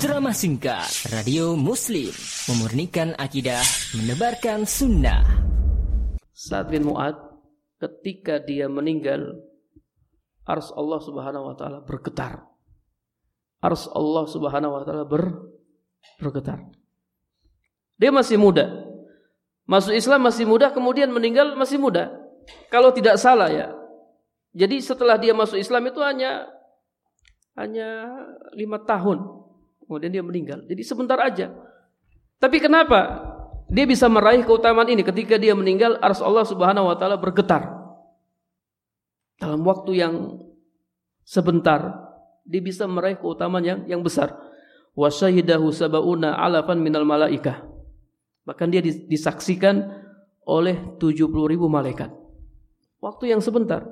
Drama singkat Radio Muslim Memurnikan akidah Menebarkan sunnah. Sa'ad bin Mu'ad Ketika dia meninggal Ars Allah subhanahu wa ta'ala bergetar. Ars Allah subhanahu wa ta'ala ber, bergetar. Dia masih muda. Masuk Islam masih muda Kemudian meninggal masih muda. Kalau tidak salah ya. Jadi setelah dia masuk Islam itu hanya Hanya lima tahun kemudian dia meninggal. Jadi sebentar aja. Tapi kenapa dia bisa meraih keutamaan ini ketika dia meninggal ars Allah Subhanahu wa taala bergetar. Dalam waktu yang sebentar dia bisa meraih keutamaan yang yang besar. Wa syahidahu sabauna alafan minal malaikah. Bahkan dia disaksikan oleh 70 ribu malaikat. Waktu yang sebentar.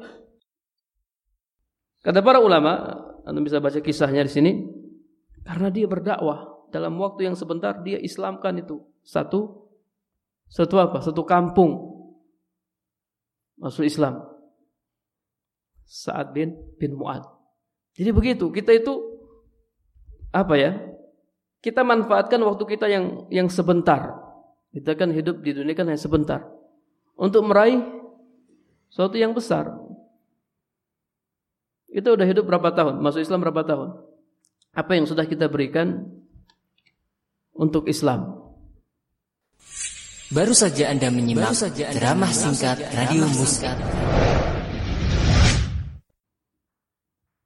Kata para ulama, Anda bisa baca kisahnya di sini. Karena dia berdakwah dalam waktu yang sebentar dia Islamkan itu satu satu apa? Satu kampung masuk Islam. Saat bin bin Muad. Jadi begitu, kita itu apa ya? Kita manfaatkan waktu kita yang yang sebentar. Kita kan hidup di dunia kan hanya sebentar. Untuk meraih sesuatu yang besar. Kita udah hidup berapa tahun? Masuk Islam berapa tahun? Apa yang sudah kita berikan untuk Islam. Baru saja Anda menyimak Baru saja anda drama singkat Radio Muskat.